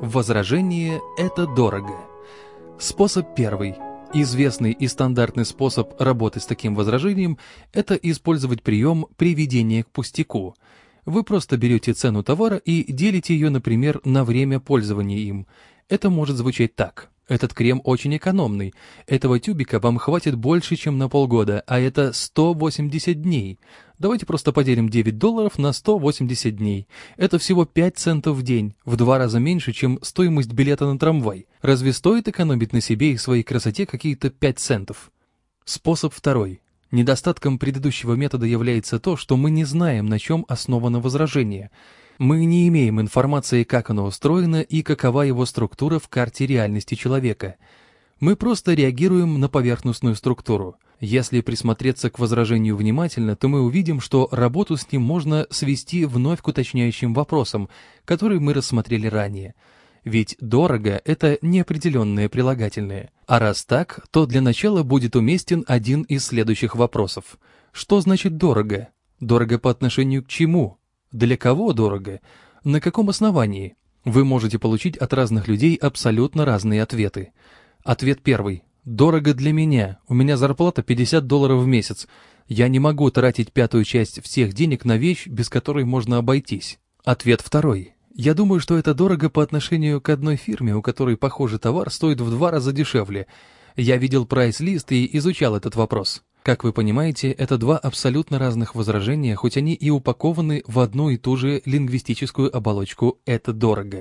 Возражение – это дорого. Способ первый. Известный и стандартный способ работы с таким возражением – это использовать прием приведения к пустяку. Вы просто берете цену товара и делите ее, например, на время пользования им. Это может звучать так. Этот крем очень экономный. Этого тюбика вам хватит больше, чем на полгода, а это 180 дней. Давайте просто поделим 9 долларов на 180 дней. Это всего 5 центов в день, в два раза меньше, чем стоимость билета на трамвай. Разве стоит экономить на себе и своей красоте какие-то 5 центов? Способ второй. Недостатком предыдущего метода является то, что мы не знаем, на чем основано возражение – мы не имеем информации, как оно устроено и какова его структура в карте реальности человека. Мы просто реагируем на поверхностную структуру. Если присмотреться к возражению внимательно, то мы увидим, что работу с ним можно свести вновь к уточняющим вопросам, которые мы рассмотрели ранее. Ведь «дорого» — это неопределенное прилагательное. А раз так, то для начала будет уместен один из следующих вопросов. Что значит «дорого»? Дорого по отношению к чему? Для кого дорого? На каком основании? Вы можете получить от разных людей абсолютно разные ответы. Ответ первый. Дорого для меня. У меня зарплата 50 долларов в месяц. Я не могу тратить пятую часть всех денег на вещь, без которой можно обойтись. Ответ второй. Я думаю, что это дорого по отношению к одной фирме, у которой похожий товар стоит в два раза дешевле. Я видел прайс-лист и изучал этот вопрос. Как вы понимаете, это два абсолютно разных возражения, хоть они и упакованы в одну и ту же лингвистическую оболочку «это дорого».